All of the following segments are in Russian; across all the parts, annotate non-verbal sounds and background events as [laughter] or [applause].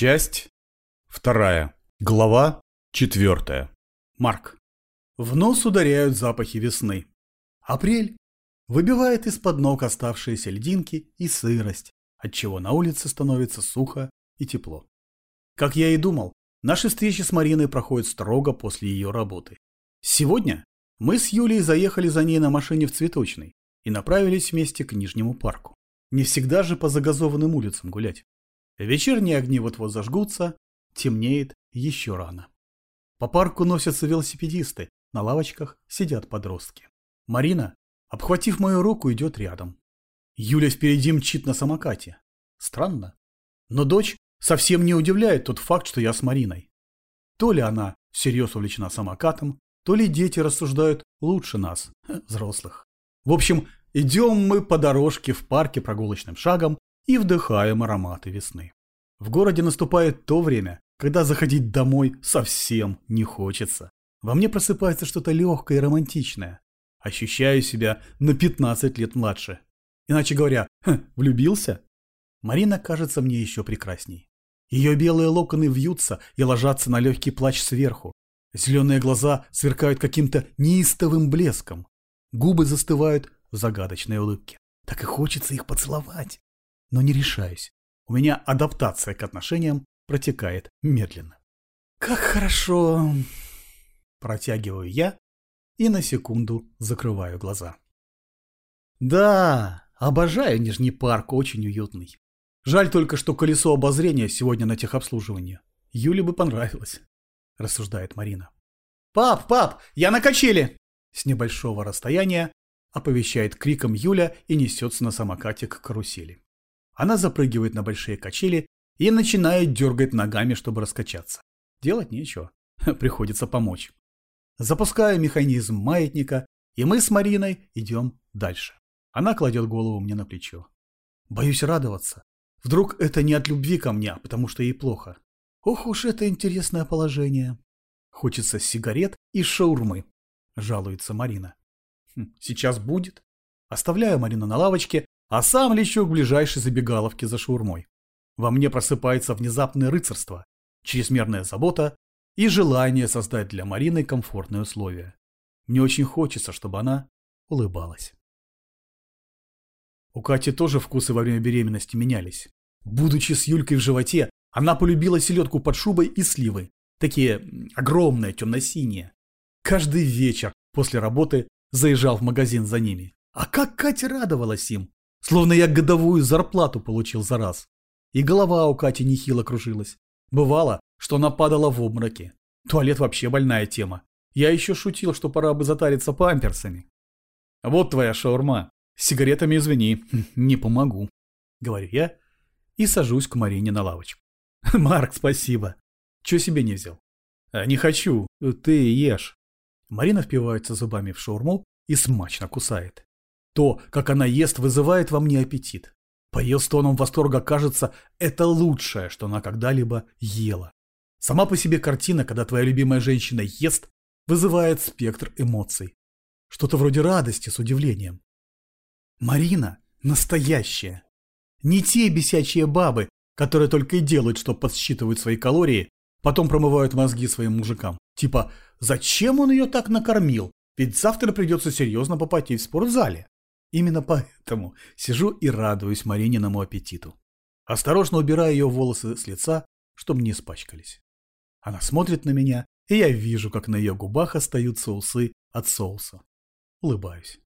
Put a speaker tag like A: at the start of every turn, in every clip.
A: Часть вторая. Глава четвертая. Марк. В нос ударяют запахи весны. Апрель выбивает из-под ног оставшиеся льдинки и сырость, отчего на улице становится сухо и тепло. Как я и думал, наши встречи с Мариной проходят строго после ее работы. Сегодня мы с Юлей заехали за ней на машине в цветочный и направились вместе к Нижнему парку. Не всегда же по загазованным улицам гулять. Вечерние огни вот-вот зажгутся, темнеет еще рано. По парку носятся велосипедисты, на лавочках сидят подростки. Марина, обхватив мою руку, идет рядом. Юля впереди мчит на самокате. Странно. Но дочь совсем не удивляет тот факт, что я с Мариной. То ли она всерьез увлечена самокатом, то ли дети рассуждают лучше нас, [laughs] взрослых. В общем, идем мы по дорожке в парке прогулочным шагом и вдыхаем ароматы весны. В городе наступает то время, когда заходить домой совсем не хочется. Во мне просыпается что-то легкое и романтичное. Ощущаю себя на 15 лет младше. Иначе говоря, хм, влюбился? Марина кажется мне еще прекрасней. Ее белые локоны вьются и ложатся на легкий плач сверху. Зеленые глаза сверкают каким-то неистовым блеском. Губы застывают в загадочной улыбке. Так и хочется их поцеловать но не решаюсь. У меня адаптация к отношениям протекает медленно. Как хорошо. Протягиваю я и на секунду закрываю глаза. Да, обожаю Нижний парк, очень уютный. Жаль только, что колесо обозрения сегодня на техобслуживании. Юле бы понравилось, рассуждает Марина. Пап, пап, я на качели! С небольшого расстояния оповещает криком Юля и несется на самокате к карусели. Она запрыгивает на большие качели и начинает дергать ногами, чтобы раскачаться. Делать нечего, [laughs] приходится помочь. Запускаю механизм маятника, и мы с Мариной идем дальше. Она кладет голову мне на плечо. Боюсь радоваться. Вдруг это не от любви ко мне, а потому что ей плохо. Ох уж это интересное положение. Хочется сигарет и шаурмы, жалуется Марина. Хм, сейчас будет. Оставляю Марину на лавочке, а сам лечу к ближайшей забегаловке за шаурмой. Во мне просыпается внезапное рыцарство, чрезмерная забота и желание создать для Марины комфортные условия. Мне очень хочется, чтобы она улыбалась. У Кати тоже вкусы во время беременности менялись. Будучи с Юлькой в животе, она полюбила селедку под шубой и сливы. Такие огромные, темно-синие. Каждый вечер после работы заезжал в магазин за ними. А как Катя радовалась им! Словно я годовую зарплату получил за раз. И голова у Кати нехило кружилась. Бывало, что она падала в обмороки. Туалет вообще больная тема. Я еще шутил, что пора бы затариться памперсами. Вот твоя шаурма. С сигаретами извини, не помогу. Говорю я и сажусь к Марине на лавочку. [laughs] Марк, спасибо. Че себе не взял? «А, не хочу, ты ешь. Марина впивается зубами в шаурму и смачно кусает. То, как она ест, вызывает во мне аппетит. По ее стонам восторга кажется, это лучшее, что она когда-либо ела. Сама по себе картина, когда твоя любимая женщина ест, вызывает спектр эмоций. Что-то вроде радости с удивлением. Марина настоящая. Не те бесячие бабы, которые только и делают, что подсчитывают свои калории, потом промывают мозги своим мужикам. Типа, зачем он ее так накормил? Ведь завтра придется серьезно попотеть в спортзале. Именно поэтому сижу и радуюсь Марининому аппетиту. Осторожно убираю ее волосы с лица, чтобы не испачкались. Она смотрит на меня, и я вижу, как на ее губах остаются усы от соуса. Улыбаюсь.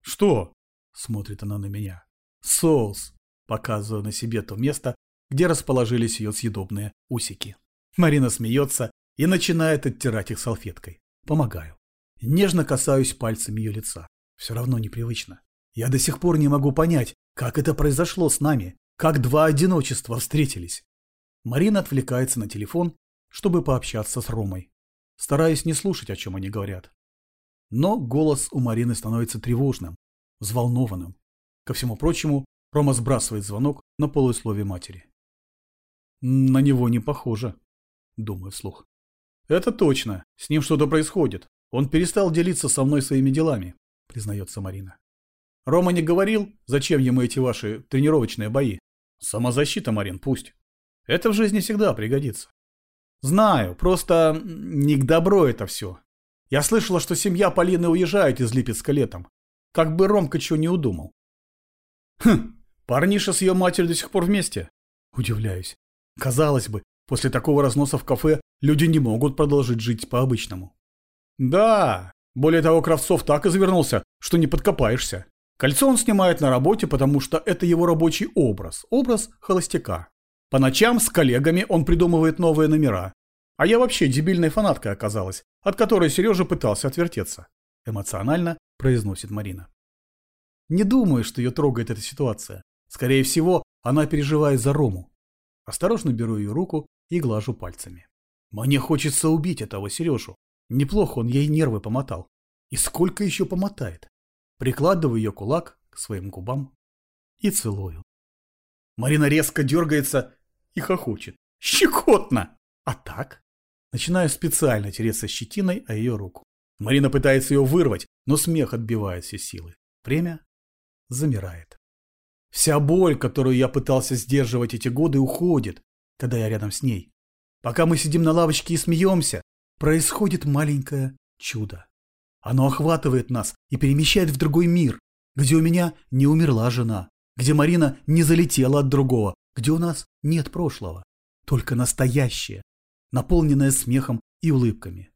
A: «Что?» – смотрит она на меня. «Соус!» – показываю на себе то место, где расположились ее съедобные усики. Марина смеется и начинает оттирать их салфеткой. Помогаю. Нежно касаюсь пальцами ее лица. Все равно непривычно. Я до сих пор не могу понять, как это произошло с нами, как два одиночества встретились. Марина отвлекается на телефон, чтобы пообщаться с Ромой. Стараюсь не слушать, о чем они говорят. Но голос у Марины становится тревожным, взволнованным. Ко всему прочему, Рома сбрасывает звонок на полусловие матери. На него не похоже, думаю вслух. Это точно, с ним что-то происходит. Он перестал делиться со мной своими делами, признается Марина. Рома не говорил, зачем ему эти ваши тренировочные бои? Самозащита, Марин, пусть. Это в жизни всегда пригодится. Знаю, просто не к добру это все. Я слышала, что семья Полины уезжает из Липецка летом. Как бы Ромка чего не удумал. Хм, парниша с ее матерью до сих пор вместе. Удивляюсь. Казалось бы, после такого разноса в кафе люди не могут продолжить жить по-обычному. Да, более того, Кравцов так извернулся, что не подкопаешься. Кольцо он снимает на работе, потому что это его рабочий образ, образ холостяка. По ночам с коллегами он придумывает новые номера. А я вообще дебильной фанаткой оказалась, от которой Сережа пытался отвертеться. Эмоционально произносит Марина. Не думаю, что ее трогает эта ситуация. Скорее всего, она переживает за Рому. Осторожно беру ее руку и глажу пальцами. Мне хочется убить этого Сережу. Неплохо он ей нервы помотал. И сколько еще помотает? Прикладываю ее кулак к своим губам и целую. Марина резко дергается и хохочет. Щекотно! А так? Начинаю специально тереться щетиной о ее руку. Марина пытается ее вырвать, но смех отбивает все силы. Время замирает. Вся боль, которую я пытался сдерживать эти годы, уходит, когда я рядом с ней. Пока мы сидим на лавочке и смеемся, происходит маленькое чудо. Оно охватывает нас и перемещает в другой мир, где у меня не умерла жена, где Марина не залетела от другого, где у нас нет прошлого, только настоящее, наполненное смехом и улыбками.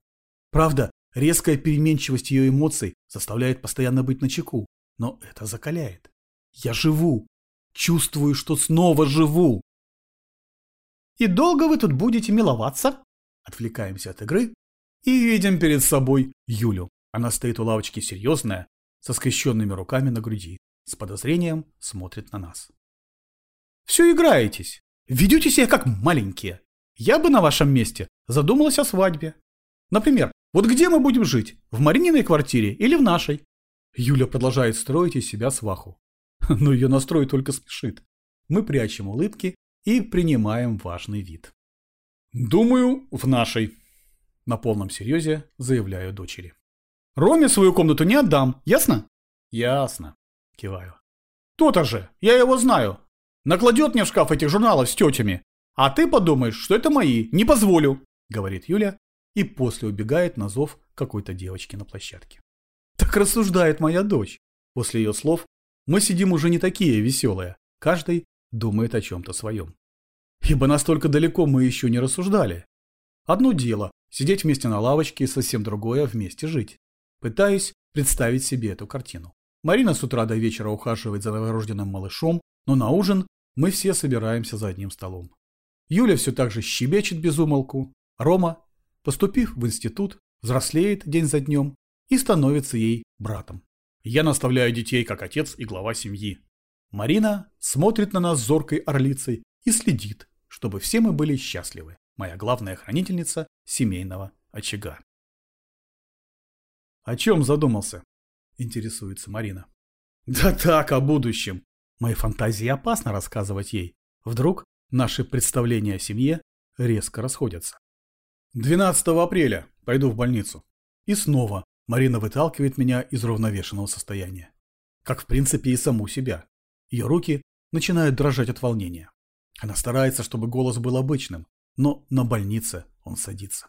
A: Правда, резкая переменчивость ее эмоций заставляет постоянно быть начеку, но это закаляет. Я живу, чувствую, что снова живу. И долго вы тут будете миловаться? Отвлекаемся от игры и видим перед собой Юлю. Она стоит у лавочки серьезная, со скрещенными руками на груди, с подозрением смотрит на нас. Все играетесь. Ведете себя как маленькие. Я бы на вашем месте задумалась о свадьбе. Например, вот где мы будем жить? В Марининой квартире или в нашей? Юля продолжает строить из себя сваху. [laughs] Но ее настрой только смешит. Мы прячем улыбки и принимаем важный вид. Думаю, в нашей. На полном серьезе заявляю дочери. Роме свою комнату не отдам, ясно? Ясно, киваю. То-то же, я его знаю, Накладет мне в шкаф этих журналов с тетями. А ты подумаешь, что это мои. Не позволю, говорит Юля и после убегает на зов какой-то девочки на площадке. Так рассуждает моя дочь. После ее слов мы сидим уже не такие веселые. Каждый думает о чем-то своем. Ибо настолько далеко мы еще не рассуждали. Одно дело – сидеть вместе на лавочке, и совсем другое – вместе жить. Пытаюсь представить себе эту картину. Марина с утра до вечера ухаживает за новорожденным малышом, но на ужин мы все собираемся за одним столом. Юля все так же щебечет без умолку. Рома, поступив в институт, взрослеет день за днем и становится ей братом. Я наставляю детей как отец и глава семьи. Марина смотрит на нас зоркой орлицей и следит, чтобы все мы были счастливы. Моя главная хранительница семейного очага. «О чем задумался?» – интересуется Марина. «Да так, о будущем. Моей фантазии опасно рассказывать ей. Вдруг наши представления о семье резко расходятся. 12 апреля пойду в больницу. И снова Марина выталкивает меня из равновешенного состояния. Как в принципе и саму себя. Ее руки начинают дрожать от волнения. Она старается, чтобы голос был обычным, но на больнице он садится.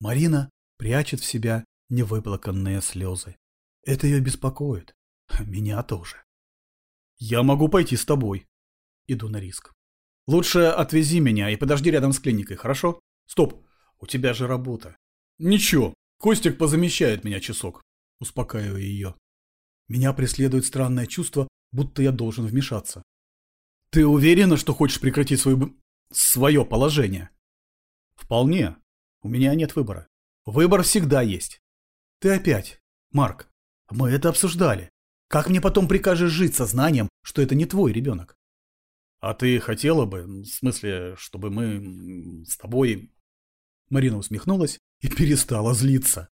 A: Марина прячет в себя невыплаканные слезы. Это ее беспокоит. Меня тоже. Я могу пойти с тобой. Иду на риск. Лучше отвези меня и подожди рядом с клиникой, хорошо? Стоп, у тебя же работа. Ничего, Костик позамещает меня часок. Успокаиваю ее. Меня преследует странное чувство, будто я должен вмешаться. Ты уверена, что хочешь прекратить свое... свое положение? Вполне. У меня нет выбора. Выбор всегда есть. Ты опять. Марк, мы это обсуждали. Как мне потом прикажешь жить со знанием, что это не твой ребенок? А ты хотела бы, в смысле, чтобы мы с тобой... Марина усмехнулась и перестала злиться.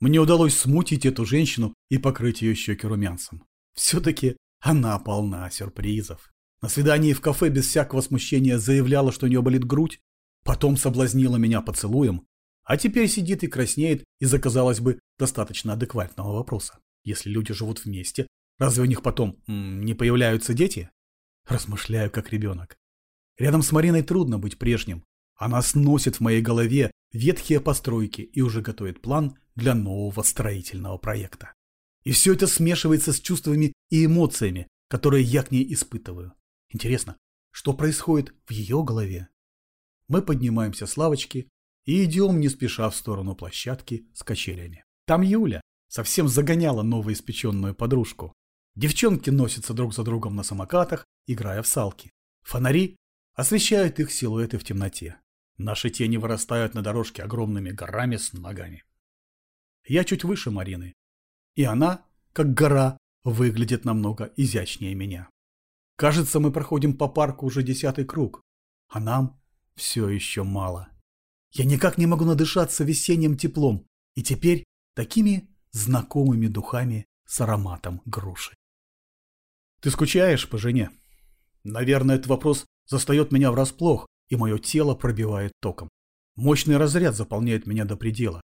A: Мне удалось смутить эту женщину и покрыть ее щеки румянцем. Все-таки она полна сюрпризов. На свидании в кафе без всякого смущения заявляла, что у нее болит грудь, потом соблазнила меня поцелуем, а теперь сидит и краснеет из-за, казалось бы, достаточно адекватного вопроса. Если люди живут вместе, Разве у них потом не появляются дети? Размышляю, как ребенок. Рядом с Мариной трудно быть прежним. Она сносит в моей голове ветхие постройки и уже готовит план для нового строительного проекта. И все это смешивается с чувствами и эмоциями, которые я к ней испытываю. Интересно, что происходит в ее голове? Мы поднимаемся с лавочки и идем не спеша в сторону площадки с качелями. Там Юля совсем загоняла новоиспеченную подружку. Девчонки носятся друг за другом на самокатах, играя в салки. Фонари освещают их силуэты в темноте. Наши тени вырастают на дорожке огромными горами с ногами. Я чуть выше Марины, и она, как гора, выглядит намного изящнее меня. Кажется, мы проходим по парку уже десятый круг, а нам все еще мало. Я никак не могу надышаться весенним теплом и теперь такими знакомыми духами с ароматом груши. Ты скучаешь по жене? Наверное, этот вопрос застает меня врасплох, и мое тело пробивает током. Мощный разряд заполняет меня до предела.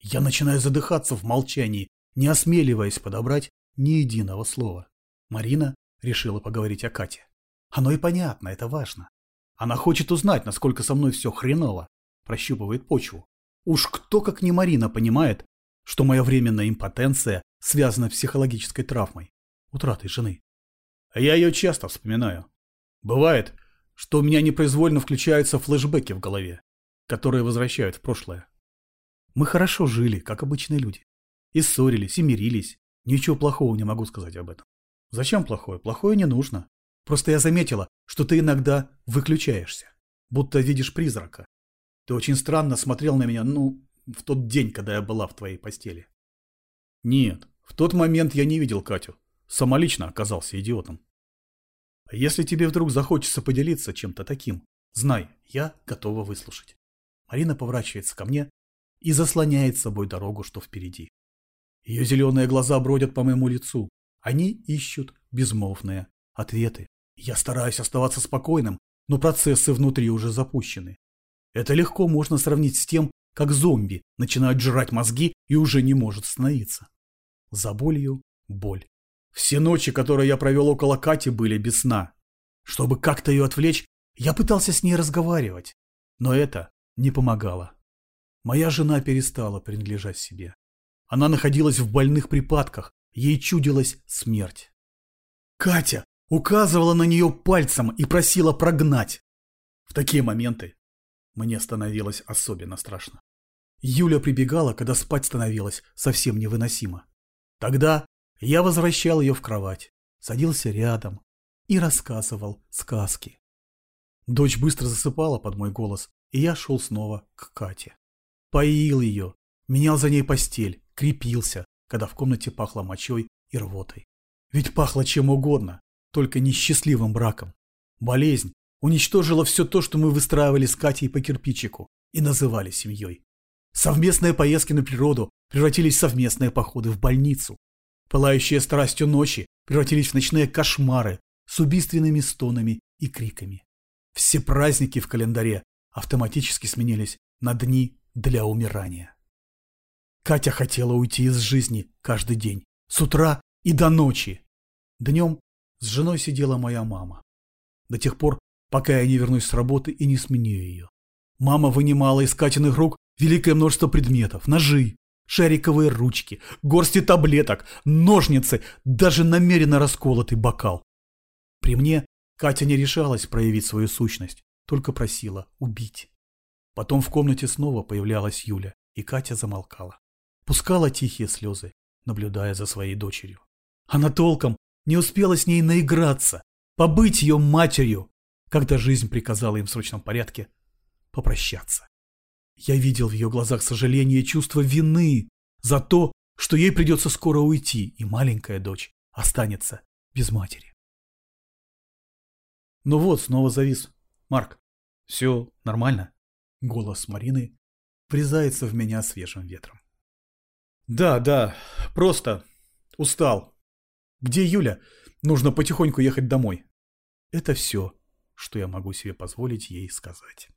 A: Я начинаю задыхаться в молчании, не осмеливаясь подобрать ни единого слова. Марина решила поговорить о Кате. Оно и понятно, это важно. Она хочет узнать, насколько со мной все хреново, прощупывает почву. Уж кто, как не Марина, понимает, что моя временная импотенция связана с психологической травмой, утратой жены. Я ее часто вспоминаю. Бывает, что у меня непроизвольно включаются флешбеки в голове, которые возвращают в прошлое. Мы хорошо жили, как обычные люди. И ссорились, и мирились. Ничего плохого не могу сказать об этом. Зачем плохое? Плохое не нужно. Просто я заметила, что ты иногда выключаешься, будто видишь призрака. Ты очень странно смотрел на меня, ну, в тот день, когда я была в твоей постели. Нет, в тот момент я не видел Катю. Самолично оказался идиотом. Если тебе вдруг захочется поделиться чем-то таким, знай, я готова выслушать. Марина поворачивается ко мне и заслоняет собой дорогу, что впереди. Ее зеленые глаза бродят по моему лицу. Они ищут безмолвные ответы. Я стараюсь оставаться спокойным, но процессы внутри уже запущены. Это легко можно сравнить с тем, как зомби начинают жрать мозги и уже не может остановиться. За болью боль. Все ночи, которые я провел около Кати, были без сна. Чтобы как-то ее отвлечь, я пытался с ней разговаривать, но это не помогало. Моя жена перестала принадлежать себе. Она находилась в больных припадках, ей чудилась смерть. Катя указывала на нее пальцем и просила прогнать. В такие моменты мне становилось особенно страшно. Юля прибегала, когда спать становилось совсем невыносимо. Тогда я возвращал ее в кровать, садился рядом и рассказывал сказки. Дочь быстро засыпала под мой голос, и я шел снова к Кате. Поил ее, менял за ней постель, крепился, когда в комнате пахло мочой и рвотой. Ведь пахло чем угодно, только несчастливым браком. Болезнь уничтожила все то, что мы выстраивали с Катей по кирпичику и называли семьей. Совместные поездки на природу превратились в совместные походы в больницу. Пылающие страстью ночи превратились в ночные кошмары с убийственными стонами и криками. Все праздники в календаре автоматически сменились на дни для умирания. Катя хотела уйти из жизни каждый день, с утра и до ночи. Днем с женой сидела моя мама. До тех пор, пока я не вернусь с работы и не сменю ее. Мама вынимала из Катиных рук великое множество предметов, ножи, шариковые ручки, горсти таблеток, ножницы, даже намеренно расколотый бокал. При мне Катя не решалась проявить свою сущность, только просила убить. Потом в комнате снова появлялась Юля, и Катя замолкала пускала тихие слезы, наблюдая за своей дочерью. Она толком не успела с ней наиграться, побыть ее матерью, когда жизнь приказала им в срочном порядке попрощаться. Я видел в ее глазах сожаление и чувство вины за то, что ей придется скоро уйти, и маленькая дочь останется без матери. Ну вот, снова завис. Марк, все нормально? Голос Марины врезается в меня свежим ветром. Да, да, просто устал. Где Юля? Нужно потихоньку ехать домой. Это все, что я могу себе позволить ей сказать.